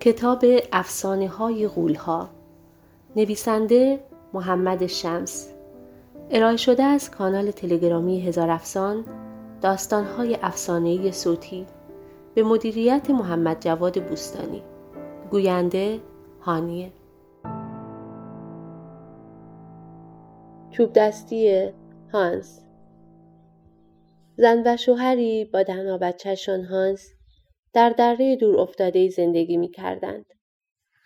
کتاب افسانه های غولها. نویسنده محمد شمس. ارائه شده از کانال تلگرامی هزار افسان داستان های افسانه صوتی. به مدیریت محمد جواد بوستانی. گوینده هانیه. چوب دستی هانس. زن و شوهری با دهنا هانس. در دره دور افتاده زندگی می کردند.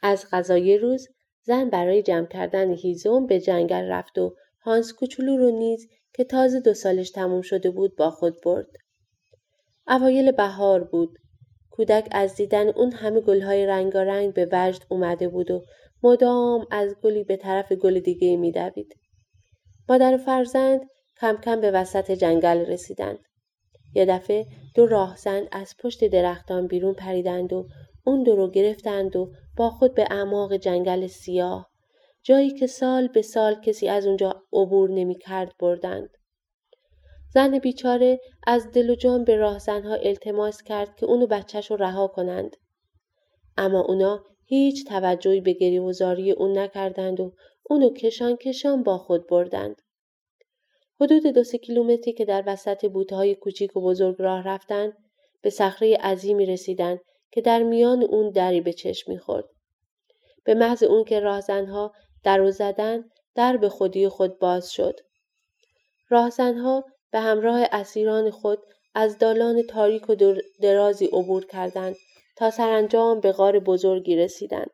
از غذای روز زن برای جمع کردن هیزم به جنگل رفت و هانس کوچولو رو نیز که تازه دو سالش تموم شده بود با خود برد. اوایل بهار بود. کودک از دیدن اون همه گلهای رنگارنگ به وجد اومده بود و مدام از گلی به طرف گل دیگه میدوید. مادر فرزند کم کم به وسط جنگل رسیدند. یه دفعه دو راهزن از پشت درختان بیرون پریدند و اون دو رو گرفتند و با خود به اعماق جنگل سیاه جایی که سال به سال کسی از اونجا عبور نمی کرد بردند. زن بیچاره از دل و جان به راهزنها التماس کرد که اونو بچهش رو رها کنند. اما اونا هیچ توجهی به گریه و زاری اون نکردند و اونو کشان کشان با خود بردند. حدود دو سه کیلومتری که در وسط بوتهای کوچیک و بزرگ راه رفتند به صخره عظیمی رسیدند که در میان اون دری به چشم می‌خورد. به محض اون که راهزنها در و زدن در به خودی خود باز شد. راهزنها به همراه اسیران خود از دالان تاریک و درازی عبور کردند تا سرانجام به غار بزرگی رسیدند.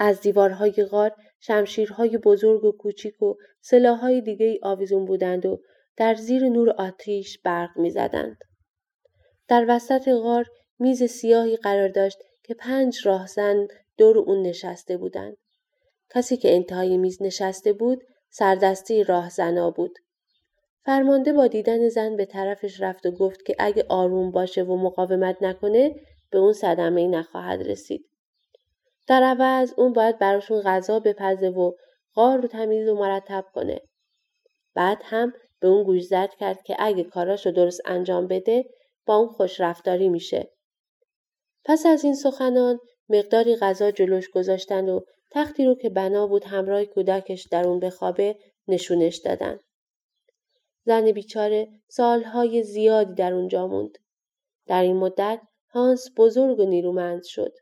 از دیوارهای غار شمشیرهای بزرگ و کوچیک و سلاحهای دیگه ای آویزون بودند و در زیر نور آتیش برق می‌زدند. در وسط غار میز سیاهی قرار داشت که پنج راهزن دور اون نشسته بودند. کسی که انتهای میز نشسته بود سردستی راهزنا بود. فرمانده با دیدن زن به طرفش رفت و گفت که اگه آروم باشه و مقاومت نکنه به اون صدمه نخواهد رسید. در عوض اون باید براشون غذا بپزه و غار رو تمیز و مرتب کنه. بعد هم به اون گوش زد کرد که اگه کاراشو درست انجام بده با اون خوش رفتاری میشه. پس از این سخنان مقداری غذا جلوش گذاشتن و تختی رو که بنا بود همراه کودکش در اون بخوابه نشونش دادن. زن بیچاره سالهای زیادی در اونجا موند. در این مدت هانس بزرگ و نیرومند شد.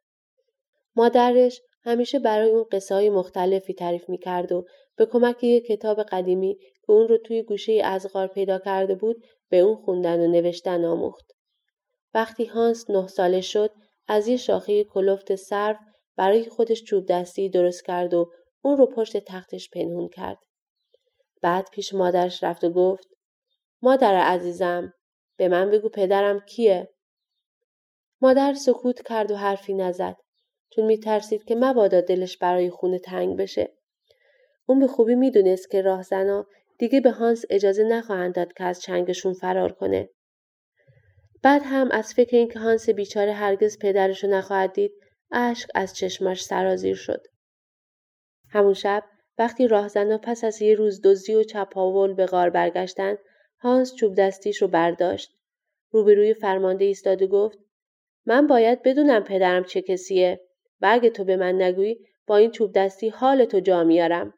مادرش همیشه برای اون قصه های مختلفی تعریف می کرد و به کمک یک کتاب قدیمی که اون رو توی گوشه از غار پیدا کرده بود به اون خوندن و نوشتن آموخت. وقتی هانس نه ساله شد از یه شاخه کلفت سرو برای خودش چوب دستی درست کرد و اون رو پشت تختش پنهون کرد. بعد پیش مادرش رفت و گفت مادر عزیزم به من بگو پدرم کیه؟ مادر سکوت کرد و حرفی نزد. چون میترسید که مبادا دلش برای خونه تنگ بشه. اون به خوبی می‌دونست که راهزنا دیگه به هانس اجازه نخواهند داد که از چنگشون فرار کنه. بعد هم از فکر اینکه هانس بیچاره هرگز پدرشو نخواهد دید اشک از چشمش سرازیر شد. همون شب وقتی راهزنا پس از یه روز دزدی و چپاول به غار برگشتن هانس چوب دستیش رو برداشت. روبروی فرمانده ایستاد و گفت من باید بدونم پدرم چه کسیه. و اگه تو به من نگویی با این چوب دستی حال تو جا میارم.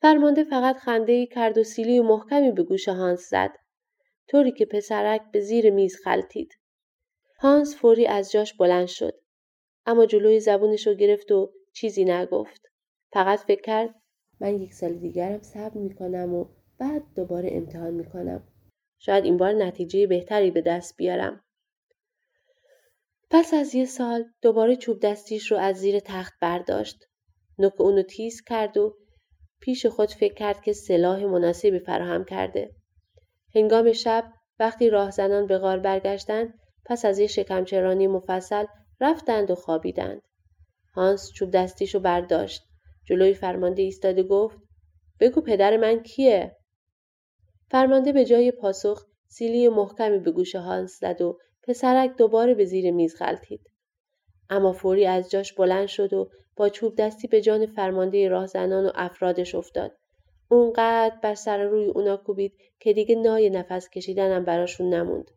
فرمانده فقط خنده ای کرد و سیلی و محکمی به گوش هانس زد. طوری که پسرک به زیر میز خلتید. هانس فوری از جاش بلند شد. اما جلوی زبونش رو گرفت و چیزی نگفت. فقط فکر کرد من یک سال دیگرم صبر می‌کنم و بعد دوباره امتحان می‌کنم. شاید این بار نتیجه بهتری به دست بیارم. پس از یه سال دوباره چوب دستیش رو از زیر تخت برداشت. نوک اونو تیز کرد و پیش خود فکر کرد که سلاح مناسبی فراهم کرده. هنگام شب وقتی راهزنان به غار برگشتند پس از یه شکمچرانی مفصل رفتند و خوابیدند. هانس چوب دستیش رو برداشت. جلوی فرمانده ایستاده گفت بگو پدر من کیه؟ فرمانده به جای پاسخ سیلی محکمی به گوش هانس زد و پسرک دوباره به زیر میز غلطید. اما فوری از جاش بلند شد و با چوب دستی به جان فرمانده راهزنان و افرادش افتاد. اونقدر بر سر روی اونا کوبید که دیگه نای نفس کشیدنم براشون نموند.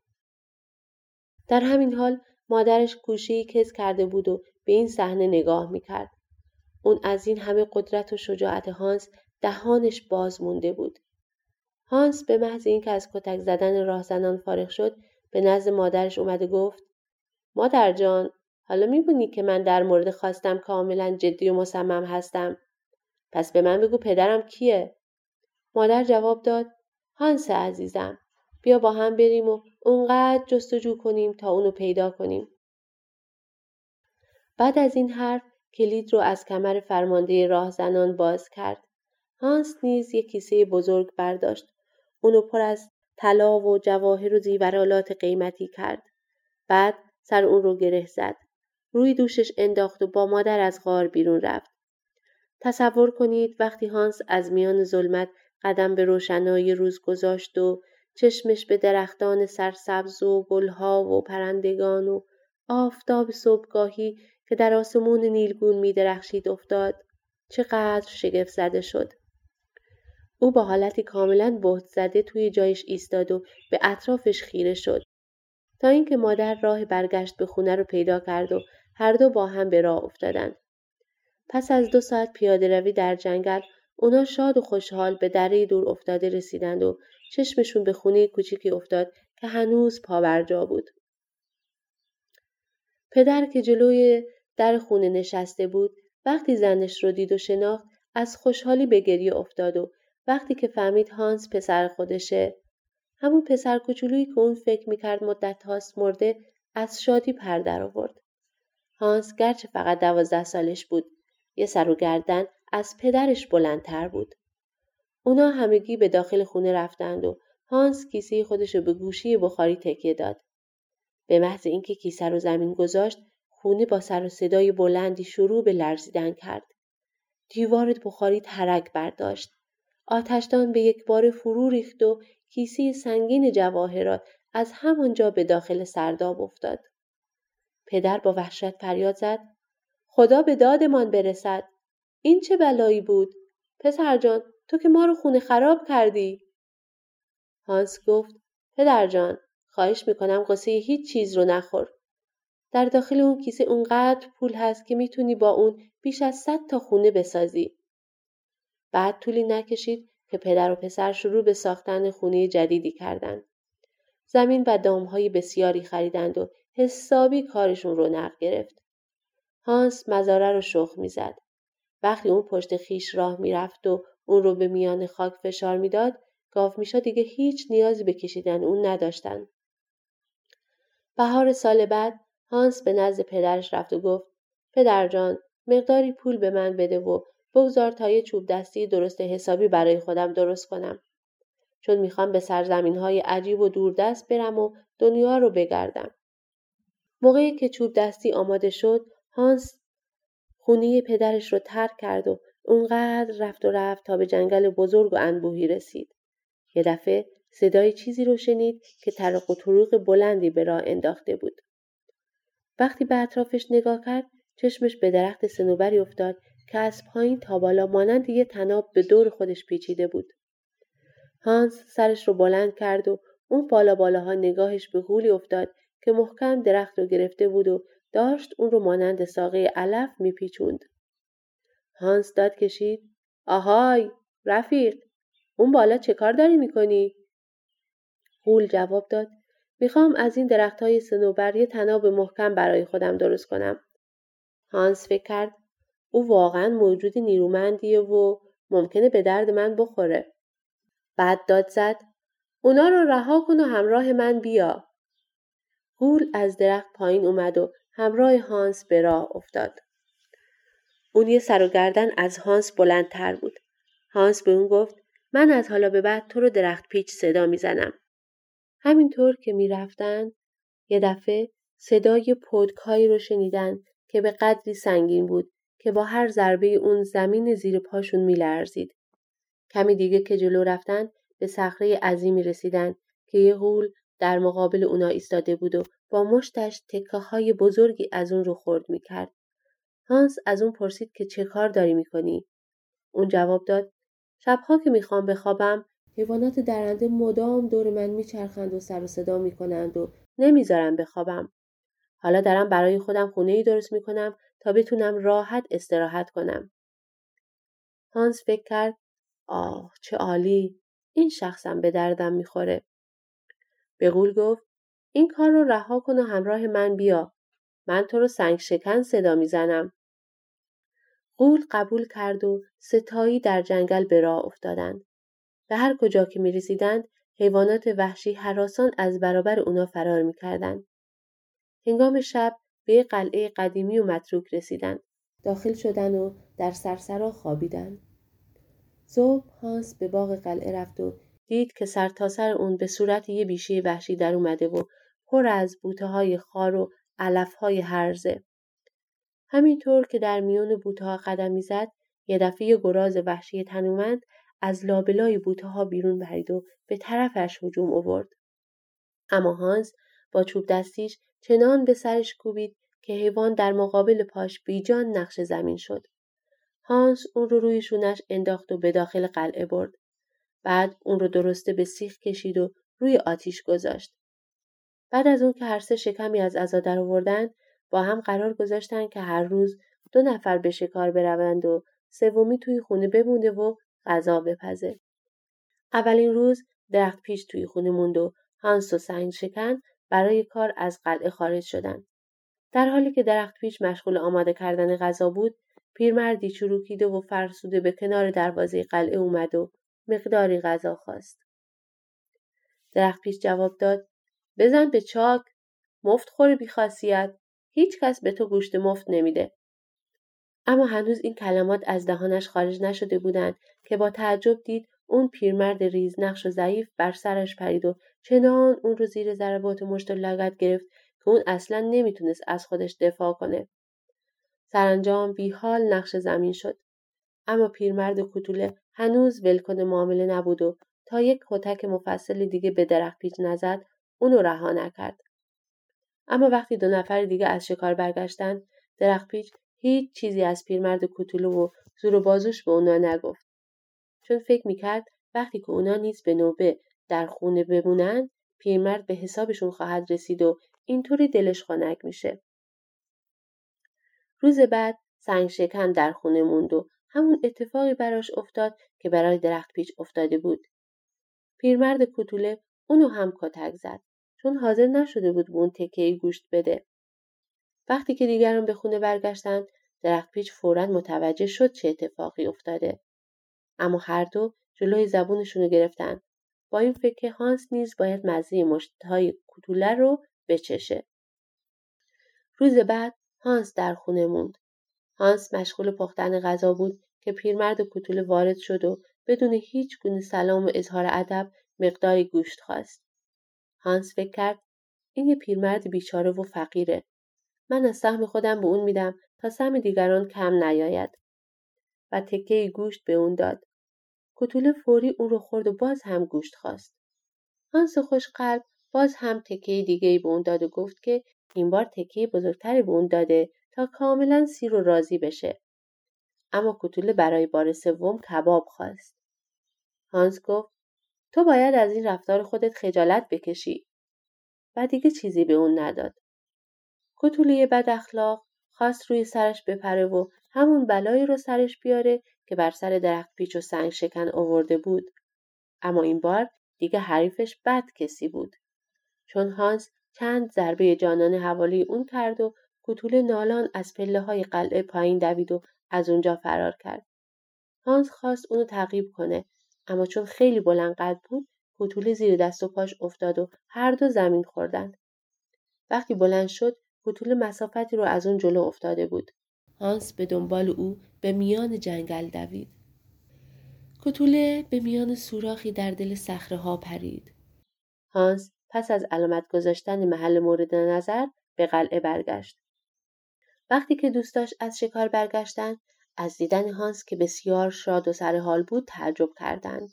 در همین حال مادرش کوشی کز کرده بود و به این صحنه نگاه می‌کرد. اون از این همه قدرت و شجاعت هانس دهانش باز مونده بود. هانس به محض اینکه از کتک زدن راهزنان فارغ شد به نزد مادرش اومده گفت مادر جان حالا می‌بینی که من در مورد خواستم کاملا جدی و مصمم هستم. پس به من بگو پدرم کیه؟ مادر جواب داد هانس عزیزم. بیا با هم بریم و اونقدر جستجو کنیم تا اونو پیدا کنیم. بعد از این حرف کلید رو از کمر فرمانده راهزنان باز کرد. هانس نیز یک کیسه بزرگ برداشت. اونو پر از طلا و جواهر و زیورالات قیمتی کرد. بعد سر اون رو گره زد. روی دوشش انداخت و با مادر از غار بیرون رفت. تصور کنید وقتی هانس از میان ظلمت قدم به روشنایی روز گذاشت و چشمش به درختان سرسبز و گلها و پرندگان و آفتاب صبحگاهی که در آسمون نیلگون می درخشید افتاد چقدر شگفت زده شد. او با حالتی کاملا بهت زده توی جایش ایستاد و به اطرافش خیره شد تا اینکه مادر راه برگشت به خونه رو پیدا کرد و هر دو با هم به راه افتادند پس از دو ساعت پیاده روی در جنگل اونا شاد و خوشحال به دره دور افتاده رسیدند و چشمشون به خونه کوچیکی افتاد که هنوز پابرجا بود. پدر که جلوی در خونه نشسته بود وقتی زنش رو دید و شناخت از خوشحالی به گریه افتاد و وقتی که فهمید هانس پسر خودشه همون پسر کوچولویی که اون فکر می‌کرد مدت هاست مرده از شادی پر در آورد. هانس گرچه فقط دوازده سالش بود یه سر و گردن از پدرش بلندتر بود. اونا همگی به داخل خونه رفتند و هانس کیسه خودش رو به گوشی بخاری تکیه داد. به محض اینکه کیسه رو زمین گذاشت خونه با سر و صدای بلندی شروع به لرزیدن کرد. دیوار بخاری ترک برداشت. آتشدان به یک بار فرو ریخت و کیسه سنگین جواهرات از همانجا به داخل سرداب افتاد. پدر با وحشت فریاد زد خدا به دادمان برسد. این چه بلایی بود؟ پسر جان تو که ما رو خونه خراب کردی. هانس گفت پدر جان خواهش می‌کنم قصه هیچ چیز رو نخور. در داخل اون کیسه اونقدر پول هست که می‌تونی با اون بیش از صد تا خونه بسازی. بعد طولی نکشید که پدر و پسر شروع به ساختن خونه جدیدی کردند. زمین و دامهای بسیاری خریدند و حسابی کارشون رونق گرفت. هانس مزاره رو شخ می‌زد. وقتی اون پشت خیش راه می‌رفت و اون رو به میان خاک فشار می‌داد گاف میشا دیگه هیچ نیازی به کشیدن اون نداشتن. بهار سال بعد هانس به نزد پدرش رفت و گفت پدر جان مقداری پول به من بده و بگذار تا یه چوب دستی درست حسابی برای خودم درست کنم چون می‌خوام به سرزمین های عجیب و دوردست برم و دنیا رو بگردم موقعی که چوب دستی آماده شد هانس خونه پدرش رو ترک کرد و اونقدر رفت و رفت تا به جنگل بزرگ و انبوهی رسید. یه دفعه صدای چیزی رو شنید که طرق و طروق بلندی به راه انداخته بود. وقتی به اطرافش نگاه کرد چشمش به درخت سنوبری افتاد که از پایین تا بالا مانند یه تناب به دور خودش پیچیده بود. هانس سرش رو بلند کرد و اون بالا بالاها نگاهش به غولی افتاد که محکم درخت رو گرفته بود و داشت اون رو مانند ساقه علف میپیچوند. هانس داد کشید. آهای رفیق اون بالا چه کار داری می‌کنی؟ غول جواب داد. می‌خوام از این درخت های سنوبر یه تناب محکم برای خودم درست کنم. هانس فکر کرد او واقعا موجود نیرومندیه و ممکنه به درد من بخوره. بعد داد زد. اونا رو رها کن و همراه من بیا. غول از درخت پایین اومد و همراه هانس به راه افتاد. اون یه سر و گردن از هانس بلندتر بود. هانس به اون گفت من از حالا به بعد تو رو درخت پیچ صدا می‌زنم. همینطور که می‌رفتن یه دفعه صدای پودکایی رو شنیدن که به قدری سنگین بود که با هر ضربه اون زمین زیر پاشون میلرزید. کمی دیگه که جلو رفتن به صخره عظیمی رسیدن که یه غول در مقابل اونا ایستاده بود و با مشتش تکه های بزرگی از اون رو خورد می کرد. هانس از اون پرسید که چه کار داری می کنی؟ اون جواب داد شبها که می‌خوام بخوابم حیوانات درنده مدام دور من میچرخند و سر و صدا می‌کنند و نمی‌ذارم بخوابم. حالا دارم برای خودم خونه ای درست می‌کنم تا بتونم راحت استراحت کنم. هانس فکر کرد آه چه عالی این شخصم به دردم می‌خوره. به قول گفت این کار رو رها کن و همراه من بیا. من تو رو سنگ شکن صدا می‌زنم. قول قبول کرد و ستایی در جنگل به راه افتادند. به هر کجا که می رسیدند حیوانات وحشی حراسان از برابر اونا فرار می‌کردند. هنگام شب به قلعه قدیمی و متروک رسیدند. داخل شدن و در سرسرا خوابیدند. صبح هانس به باغ قلعه رفت و دید که سرتاسر سر اون به صورت یه بیشه وحشی در اومده و پر از بوته های خار و علف های هرزه. همینطور که در میون بوته ها قدم می‌زد یه دفعه گراز وحشی تنومند از لابلای بوته ها بیرون برید و به طرفش هجوم آورد. اما هانس با چوب دستیش چنان به سرش کوبید که حیوان در مقابل پاش بیجان نقش زمین شد. هانس اون رو روی شونش انداخت و به داخل قلعه برد. بعد اون رو درسته به سیخ کشید و روی آتیش گذاشت. بعد از اون که هر سه شکمی از عزا در آوردن با هم قرار گذاشتن که هر روز دو نفر به شکار بروند و سومی توی خونه بمونده و غذا بپزه. اولین روز درخت پیش توی خونه موند و هانس و سنگ شکن برای کار از قلعه خارج شدند. در حالی که درخت پیش مشغول آماده کردن غذا بود، پیرمردی چروکیده و فرسوده به کنار دروازه قلعه اومد و مقداری غذا خواست. درخت پیش جواب داد بزن به چاک مفت خوری بیخاصیت هیچ کس به تو گوشت مفت نمیده. اما هنوز این کلمات از دهانش خارج نشده بودند که با تعجب دید اون پیرمرد ریزنقش و ضعیف بر سرش پرید و چنان اون رو زیر ضربات مشت لگت گرفت که اون اصلا نمی‌تونست از خودش دفاع کنه. سرانجام حال نقش زمین شد. اما پیرمرد کتوله هنوز ولکن معامله نبود و تا یک کتک مفصل دیگه به درخت پیچ نزد اونو رها نکرد. اما وقتی دو نفر دیگه از شکار برگشتن درخت پیچ هیچ چیزی از پیرمرد کوتولو و زور و بازوش به اونا نگفت. چون فکر می‌کرد وقتی که اونا نیز به نوبه در خونه بمونن پیرمرد به حسابشون خواهد رسید و اینطوری دلش خنک میشه. روز بعد سنگ شکن در خونه موند و همون اتفاقی براش افتاد که برای درخت پیچ افتاده بود. پیرمرد کوتوله اونو هم کتک زد چون حاضر نشده بود به اون تکه گوشت بده. وقتی که دیگران به خونه برگشتند درخت پیچ فورا متوجه شد چه اتفاقی افتاده. اما هر دو جلوی زبونشون رو گرفتن با این فکر که هانس نیز باید مزه مشتهای کوتوله رو بچشه. روز بعد هانس در خونه موند. هانس مشغول پختن غذا بود که پیرمرد کوتوله وارد شد و بدون هیچ گونه سلام و اظهار ادب مقداری گوشت خواست. هانس فکر کرد این پیرمرد بیچاره و فقیره. من از سهم خودم به اون میدم تا سهم دیگران کم نیاید. و تکه گوشت به اون داد. کتول فوری اون رو خورد و باز هم گوشت خواست. هانس خوشقلب باز هم تکه دیگه ای به اون داد و گفت که این بار تکه بزرگتری به اون داده تا کاملا سیر و راضی بشه. اما کتوله برای بار سوم کباب خواست. هانس گفت تو باید از این رفتار خودت خجالت بکشی. و دیگه چیزی به اون نداد. کتوله بد اخلاق خواست روی سرش بپره و همون بلایی رو سرش بیاره که بر سر درخت پیچ و سنگ شکن آورده بود. اما این بار دیگه حریفش بد کسی بود. چون هانس چند ضربه جانانه حوالی اون کرد و کتول نالان از پله های قلعه پایین دوید و از اونجا فرار کرد. هانس خواست اونو تعقیب کنه اما چون خیلی بلند قد بود کتول زیر دست و پاش افتاد و هر دو زمین خوردند. وقتی بلند شد کتول مسافتی رو از اون جلو افتاده بود. هانس به دنبال او به میان جنگل دوید. کتوله به میان سوراخی در دل صخره ها پرید. هانس پس از علامت گذاشتن محل مورد نظر به قلعه برگشت. وقتی که دوستاش از شکار برگشتند از دیدن هانس که بسیار شاد و سر حال بود تعجب کردند.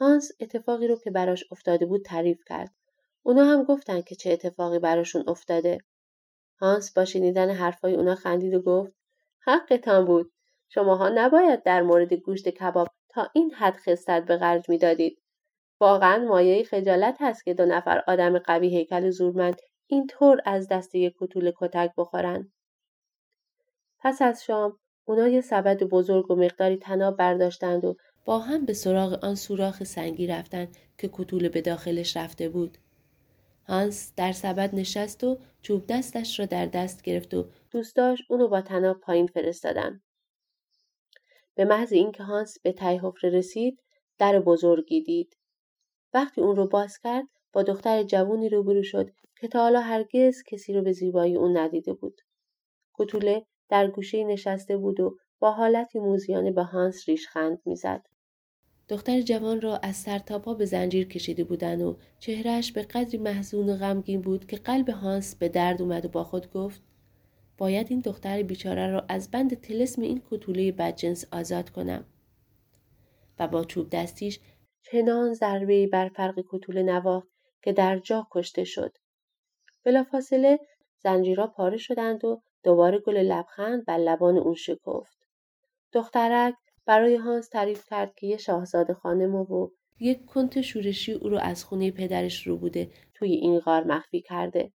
هانس اتفاقی رو که براش افتاده بود تعریف کرد. اونا هم گفتند که چه اتفاقی براشون افتاده. هانس با شنیدن حرفای اونا خندید و گفت حقتان بود. شماها نباید در مورد گوشت کباب تا این حد خستت به خرج می‌دادید. واقعا مایه خجالت هست که دو نفر آدم قوی هیکل زورمند اینطور از دست یک کوتوله کتک بخورن. پس از شام اونا یه سبد بزرگ و مقداری تناب برداشتند و با هم به سراغ آن سوراخ سنگی رفتند که کوتوله به داخلش رفته بود. هانس در سبد نشست و چوب دستش را در دست گرفت و دوستاش اونو با تناب پایین فرستادن. به محض اینکه هانس به ته حفره رسید در بزرگی دید. وقتی اون رو باز کرد با دختر جوونی روبرو شد که تا حالا هرگز کسی رو به زیبایی اون ندیده بود. کوتوله در گوشه نشسته بود و با حالتی موزیانه به هانس ریشخند می‌زد. دختر جوان را از سر تا پا به زنجیر کشیده بودن و چهرهش به قدری محزون و غمگین بود که قلب هانس به درد اومد و با خود گفت باید این دختر بیچاره را از بند تلسم این کتوله بدجنس آزاد کنم. و با چوب دستیش چنان ضربه بر فرق کتوله نواخت که در جا کشته شد. بلافاصله زنجیرها پاره شدند و دوباره گل لبخند بر لبان اون شکفت. دخترک برای هانس تعریف کرد که یه شاهزاده خانم و یک کنت شورشی او رو از خونه پدرش رو بوده توی این غار مخفی کرده.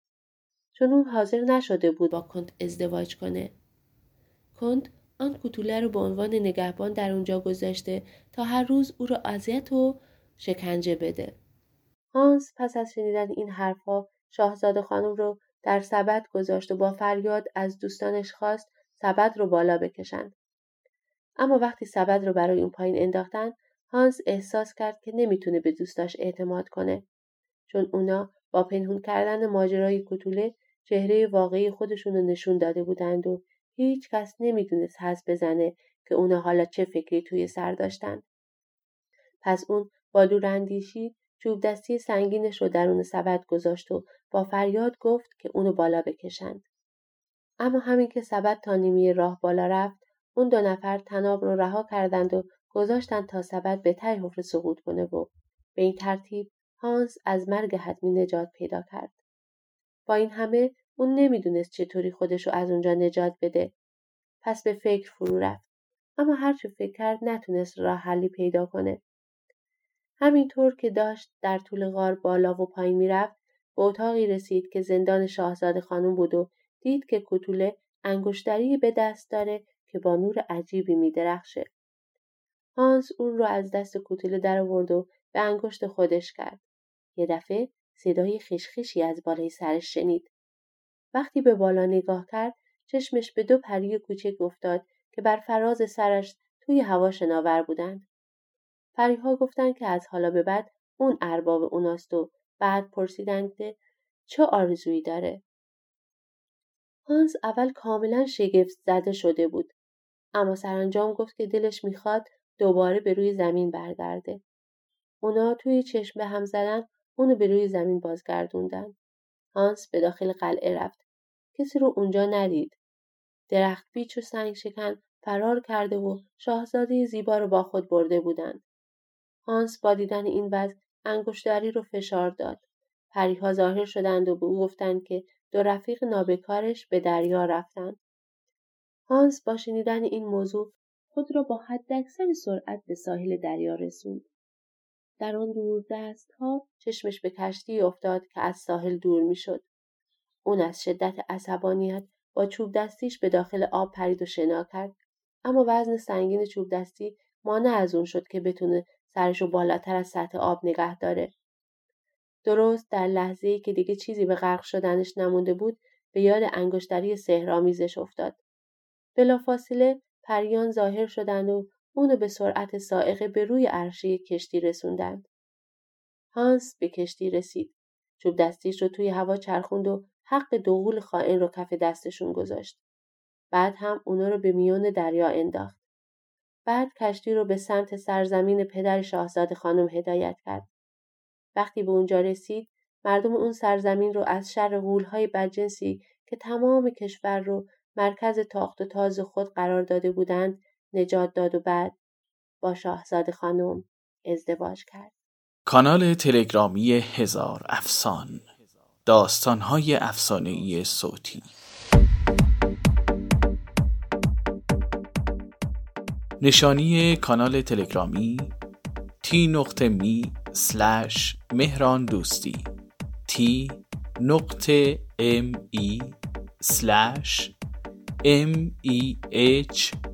چون اون حاضر نشده بود با کنت ازدواج کنه. کنت آن کوتوله رو به عنوان نگهبان در اونجا گذاشته تا هر روز او را اذیت و شکنجه بده. هانس پس از شنیدن این حرفها شاهزاده خانم رو در سبد گذاشت و با فریاد از دوستانش خواست سبد رو بالا بکشند. اما وقتی سبد رو برای اون پایین انداختن هانس احساس کرد که نمی‌تونه به دوستاش اعتماد کنه چون اونا با پنهون کردن ماجرای کتوله چهره واقعی خودشون رو نشون داده بودند و هیچ کس نمی‌دونست حس بزنه که اونا حالا چه فکری توی سر داشتن. پس اون با دوراندیشی چوب دستی سنگینش رو درون سبد گذاشت و با فریاد گفت که اونو بالا بکشند. اما همین که سبد تا نیمی راه بالا رفت اون دو نفر تناب رو رها کردند و گذاشتند تا سبد به ته حفره سقوط کنه و به این ترتیب هانس از مرگ حتمی نجات پیدا کرد. با این همه اون نمی‌دونست چطوری خودشو از اونجا نجات بده. پس به فکر فرو رفت. اما هرچه فکر کرد نتونست راه حلی پیدا کنه. همینطور که داشت در طول غار بالا و پایین می‌رفت به اتاقی رسید که زندان شاهزاده خانم بود و دید که کتوله انگشتری به دست داره که با نور عجیبی می درخشه. هانس اون رو از دست کوتله در آورد و به انگشت خودش کرد. یه دفعه صدای خشخشی از بالای سرش شنید. وقتی به بالا نگاه کرد چشمش به دو پری کوچک افتاد که بر فراز سرش توی هوا شناور بودند. پریها گفتند که از حالا به بعد اون ارباب اوناست و بعد پرسیدند که چه آرزویی داره. هانس اول کاملا شگفت زده شده بود. اما سرانجام گفت که دلش می‌خواد دوباره به روی زمین برگرده. اونا توی چشم به هم زدن اونو به روی زمین بازگردوندن. هانس به داخل قلعه رفت. کسی رو اونجا ندید. درخت بیچ و سنگ شکن فرار کرده و شاهزاده زیبا رو با خود برده بودند. هانس با دیدن این وضع انگشتری رو فشار داد. پریها ظاهر شدند و به او گفتند که دو رفیق نابکارش به دریا رفتند. هانس با شنیدن این موضوع خود را با حداکثر سرعت به ساحل دریا رسوند. در آن دور دست ها چشمش به کشتی افتاد که از ساحل دور می‌شد. اون از شدت عصبانیت با چوب دستیش به داخل آب پرید و شنا کرد. اما وزن سنگین چوب دستی مانع از اون شد که بتونه سرش رو بالاتر از سطح آب نگه داره. درست در لحظه ای که دیگه چیزی به غرق شدنش نمونده بود به یاد انگشتری سهرامیزش افتاد. بلافاصله پریان ظاهر شدند و اونو به سرعت سائقه به روی عرشه کشتی رسوندند. هانس به کشتی رسید. چوب دستیش رو توی هوا چرخوند و حق دوغول خائن رو کف دستشون گذاشت. بعد هم اونا رو به میون دریا انداخت. بعد کشتی رو به سمت سرزمین پدر شاهزاده خانم هدایت کرد. وقتی به اونجا رسید، مردم اون سرزمین رو از شر غولهای بدجنسی که تمام کشور رو مرکز تاخت و تاز خود قرار داده بودند نجات داد و بعد با شاهزاده خانم ازدواج کرد. کانال تلگرامی هزار افسان داستانهای افسانهای صوتی نشانی کانال تلگرامی تی نقطه می سلش مهران دوستی تی نقطه e slash m e h